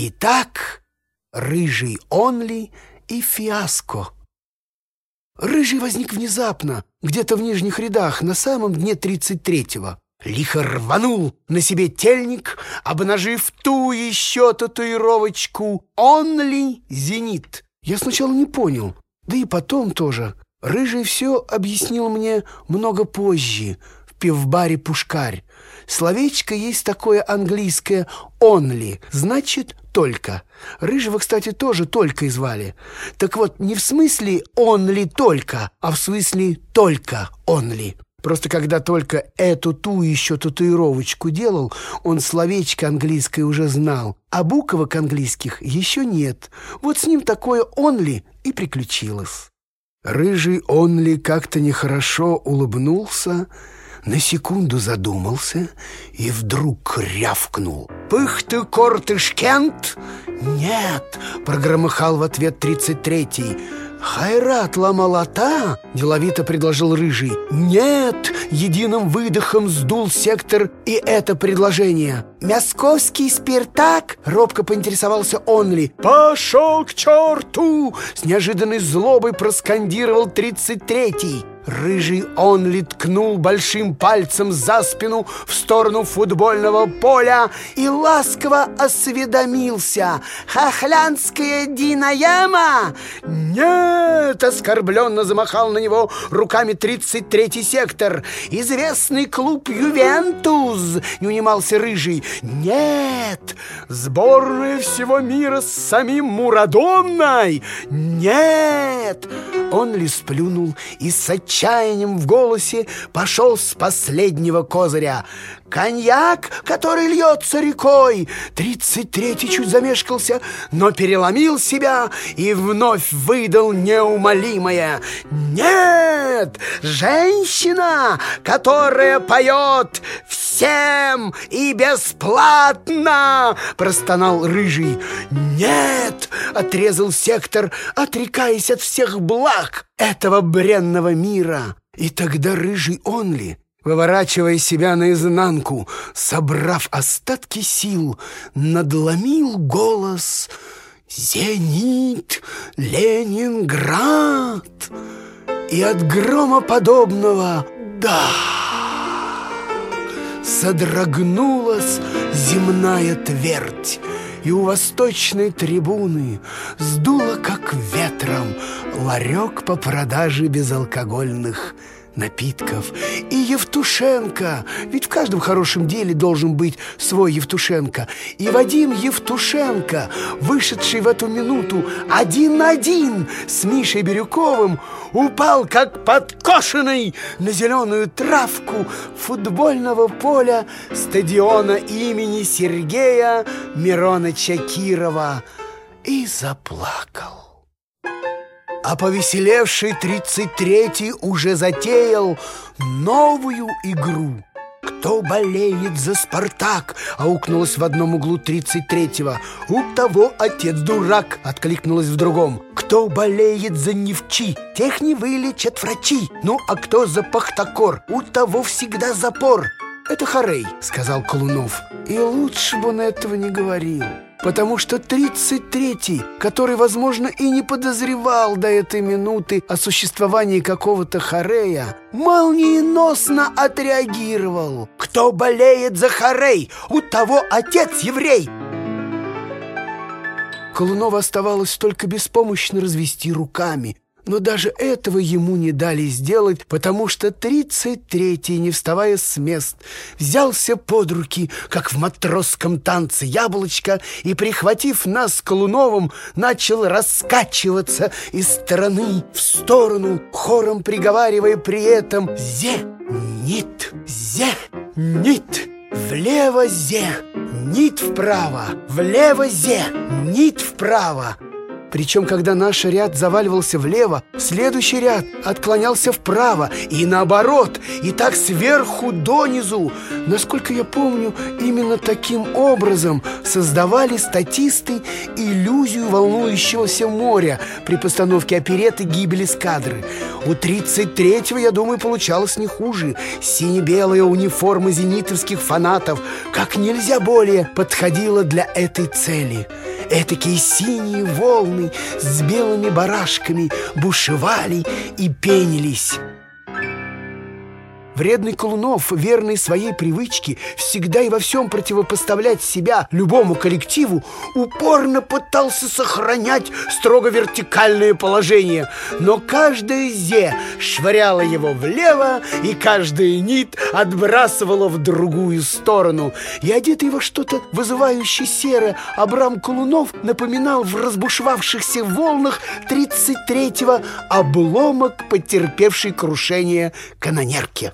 Итак, рыжий онли и фиаско. Рыжий возник внезапно, где-то в нижних рядах, на самом дне тридцать третьего. Лихо рванул на себе тельник, обнажив ту еще татуировочку «Онли Зенит». Я сначала не понял, да и потом тоже. Рыжий все объяснил мне много позже, в пивбаре «Пушкарь». Словечко есть такое английское «only», значит «только». Рыжего, кстати, тоже «только» и звали. Так вот, не в смысле «only» «только», а в смысле «только» «only». Просто когда только эту ту еще татуировочку делал, он словечко английское уже знал, а буквок английских еще нет. Вот с ним такое «онли» и приключилось. Рыжий Онли как-то нехорошо улыбнулся, на секунду задумался и вдруг рявкнул. «Пых ты, кортышкент!» «Нет!» — прогромыхал в ответ тридцать третий. «Хайрат Ламалата?» – деловито предложил Рыжий. «Нет!» – единым выдохом сдул сектор и это предложение. «Московский спиртак?» – робко поинтересовался Онли. «Пошел к черту!» – с неожиданной злобой проскандировал тридцать третий. Рыжий Онли ткнул большим пальцем за спину в сторону футбольного поля и ласково осведомился. «Хохлянская Динаяма?» «Нет!» — оскорбленно замахал на него руками 33-й сектор. «Известный клуб «Ювентус!» — не унимался Рыжий. «Нет! Сборная всего мира с самим Мурадонной!» «Нет!» Он ли сплюнул и с отчаянием в голосе пошел с последнего козыря. «Коньяк, который льется рекой!» Тридцать третий чуть замешкался, но переломил себя и вновь выдал неумолимое. «Нет! Женщина, которая поет всем и бесплатно!» Простонал Рыжий. «Нет!» — отрезал сектор, отрекаясь от всех благ этого бренного мира. И тогда Рыжий Онли выворачивая себя наизнанку, собрав остатки сил, надломил голос «Зенит! Ленинград!» И от грома подобного «Да!» Содрогнулась земная твердь, и у восточной трибуны сдуло, как ветром, ларек по продаже безалкогольных напитков. И Евтушенко, ведь в каждом хорошем деле должен быть свой Евтушенко. И Вадим Евтушенко, вышедший в эту минуту один на один с Мишей Бирюковым, упал как подкошенный на зеленую травку футбольного поля стадиона имени Сергея Мироныча Кирова и заплакал. А повеселевший тридцать третий уже затеял новую игру. «Кто болеет за «Спартак»?» — аукнулось в одном углу тридцать третьего. «У того отец дурак!» — откликнулось в другом. «Кто болеет за «Невчи»?» «Тех не вылечат врачи!» «Ну, а кто за «Пахтакор»?» «У того всегда запор!» «Это Харей», — сказал Колунов. И лучше бы он этого не говорил потому что 33-й, который, возможно, и не подозревал до этой минуты о существовании какого-то Харея, молниеносно отреагировал. «Кто болеет за Харей? У того отец еврей!» Колунову оставалось только беспомощно развести руками – но даже этого ему не дали сделать, потому что тридцать третий, не вставая с мест, взялся под руки, как в матросском танце яблочко, и, прихватив нас Колуновым, начал раскачиваться из стороны в сторону, хором приговаривая при этом «Зе! Нит! Зе! Нит!» Влево зе, нит вправо, влево зе, нит вправо. Причем, когда наш ряд заваливался влево, следующий ряд отклонялся вправо и наоборот, и так сверху донизу. Насколько я помню, именно таким образом создавали статисты иллюзию волнующегося моря при постановке опереты «Гибель эскадры». У 33-го, я думаю, получалось не хуже. Сине-белая униформа зенитовских фанатов как нельзя более подходила для этой цели – Этакие синие волны с белыми барашками бушевали и пенились. Вредный Колунов, верный своей привычке всегда и во всем противопоставлять себя любому коллективу, упорно пытался сохранять строго вертикальное положение. Но каждая зе швыряла его влево, и каждая нит отбрасывала в другую сторону. И одетый во что-то вызывающее серое, Абрам Колунов напоминал в разбушевавшихся волнах 33-го обломок, потерпевший крушение канонерки.